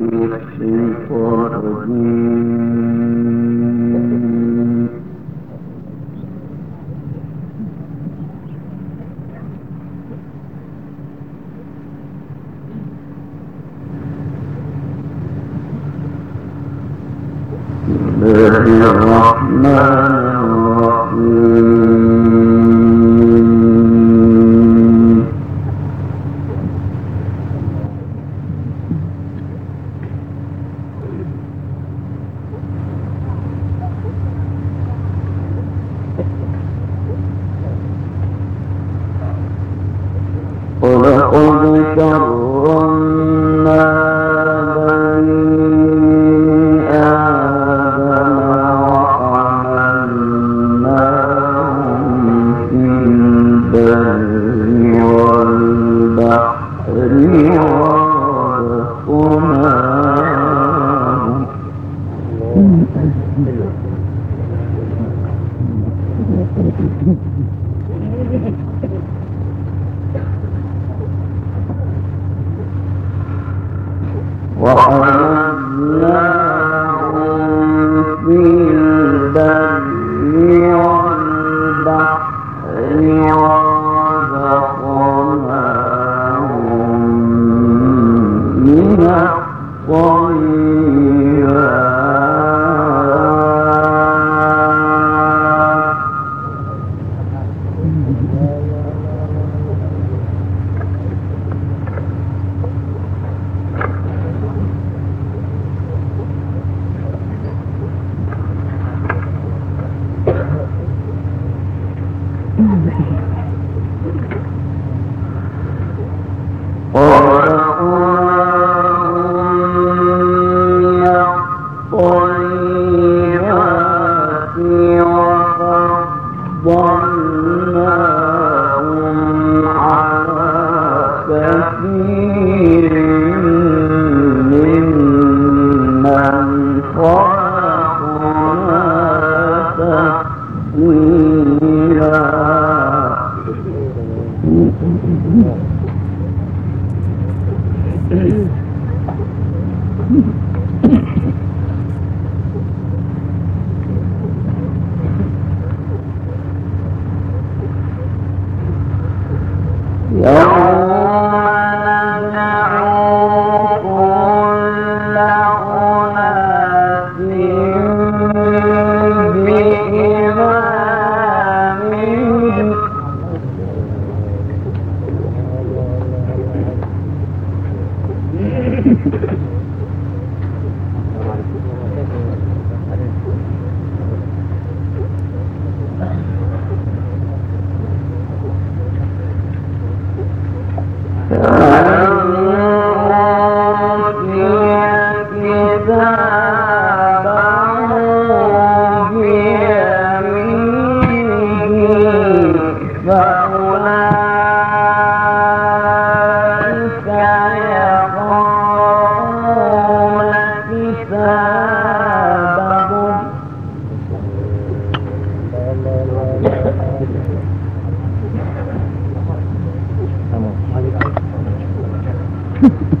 من الشيطان الرجيم God Ha ha ha.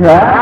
Yeah.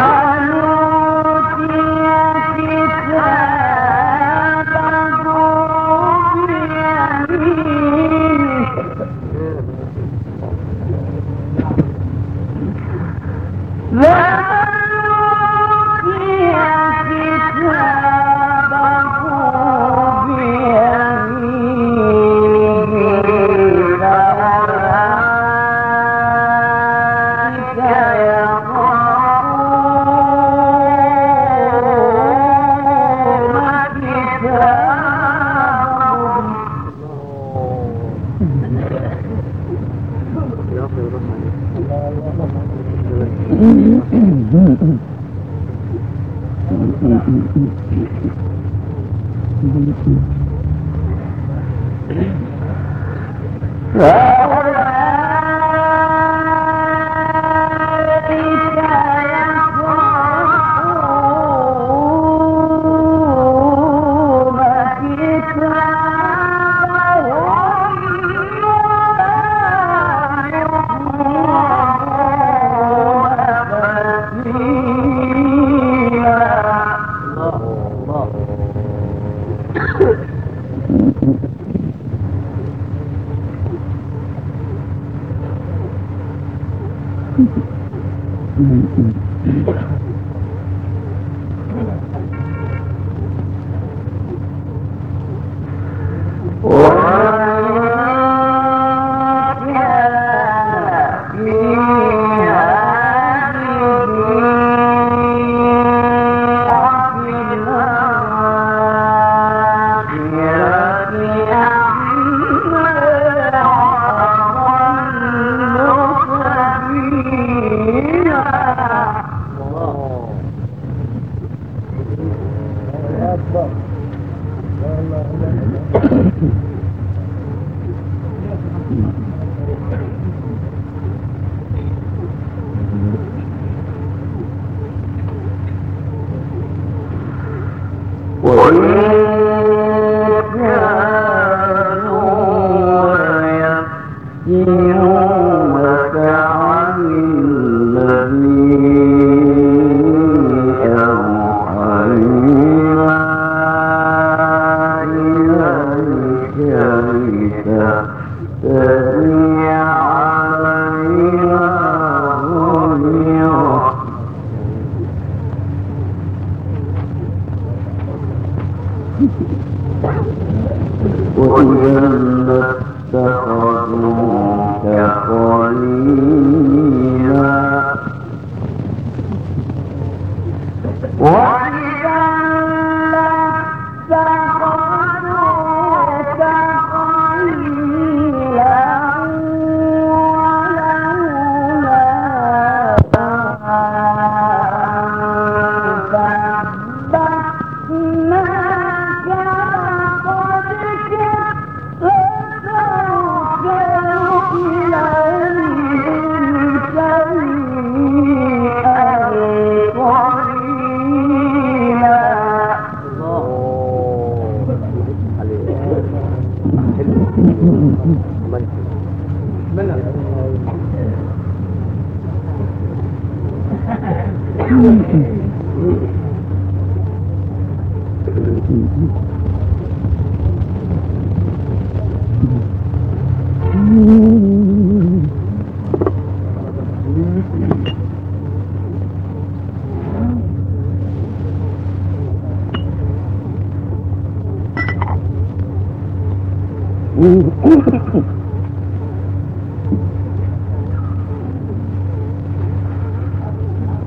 وإذا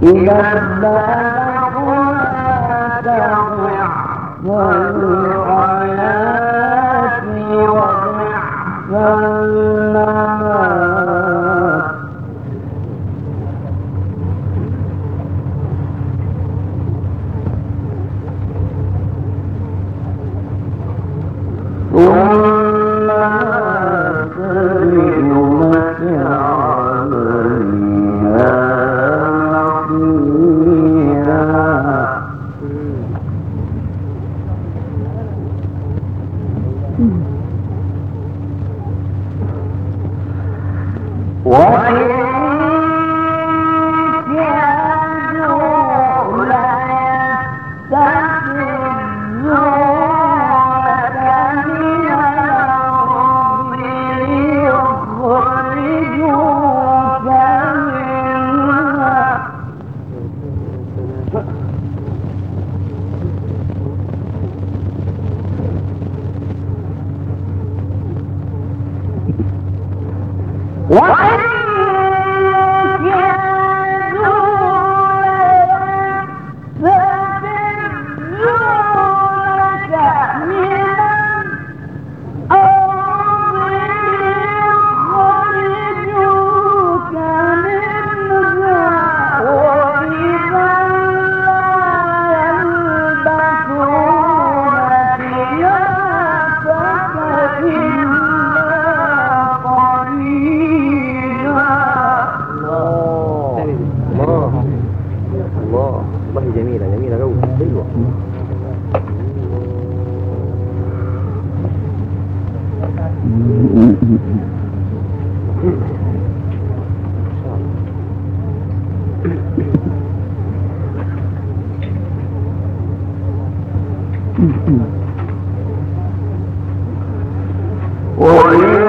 إلى الباب والحياة والنار Mm. إلا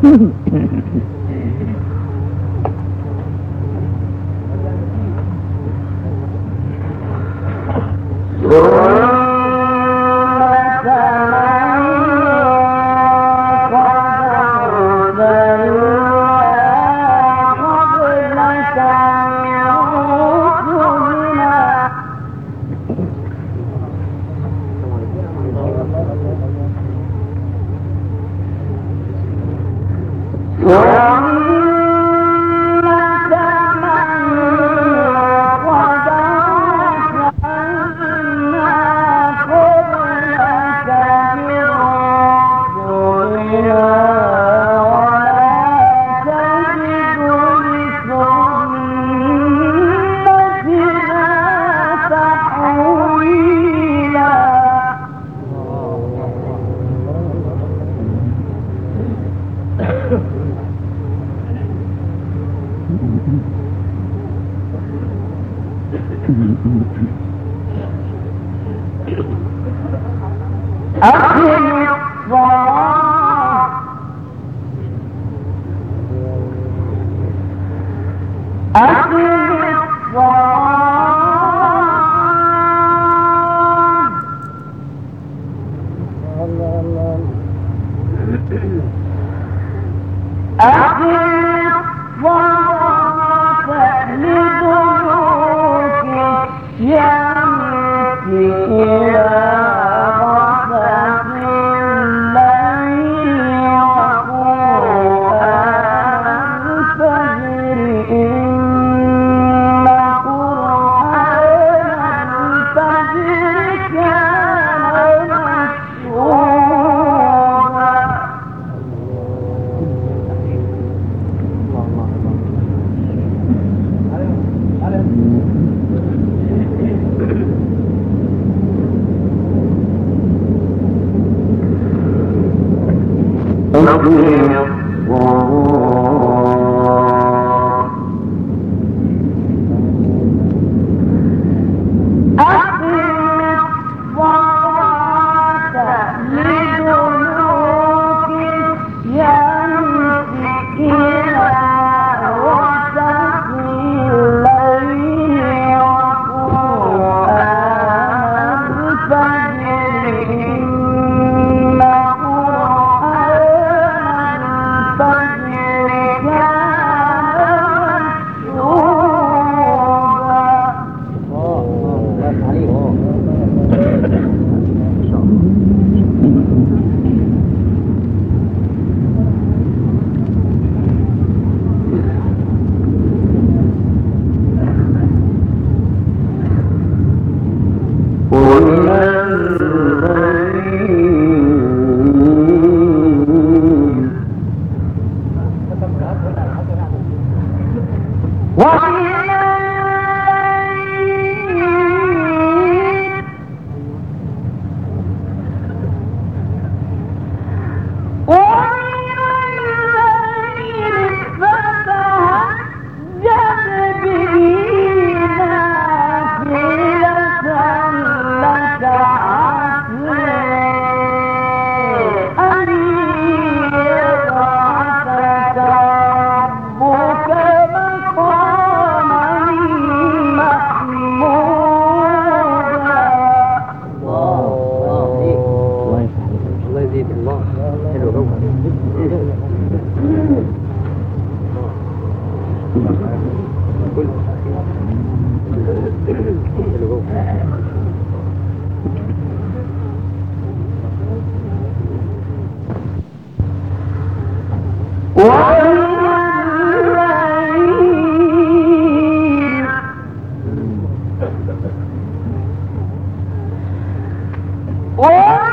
Oh! الله الله أقم الشمس Wow. Oh, yeah.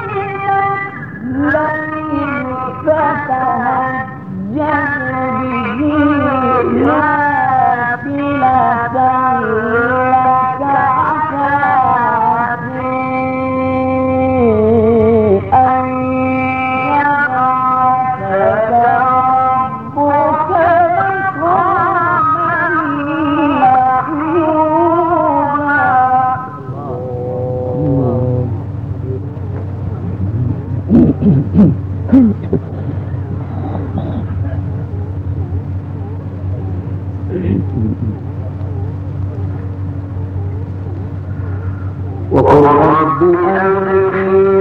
وقل رب أدخلني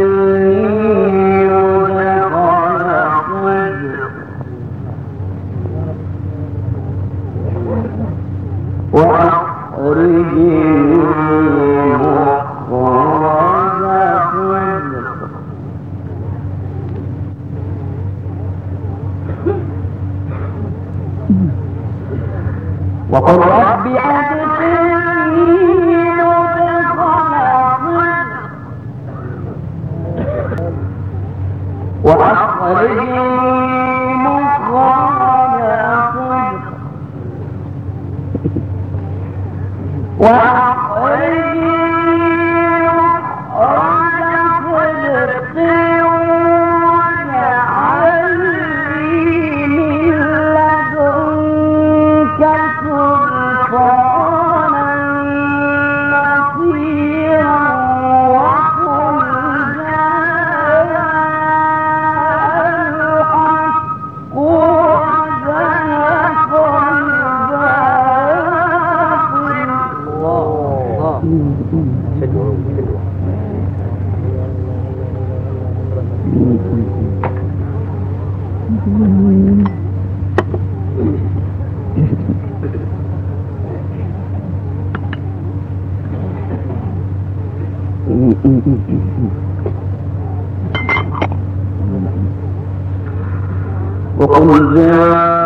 وقل جاء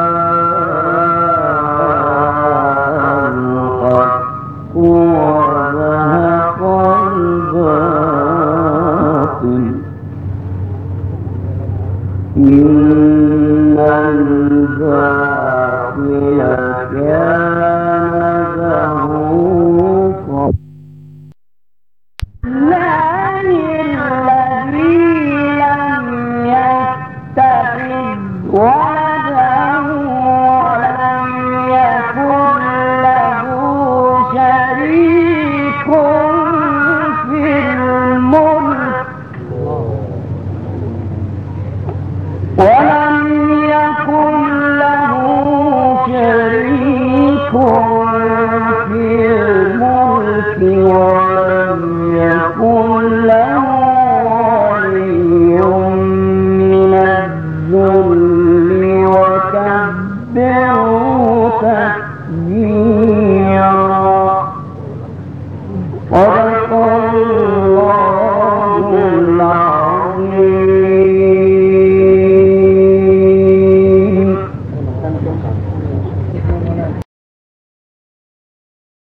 खो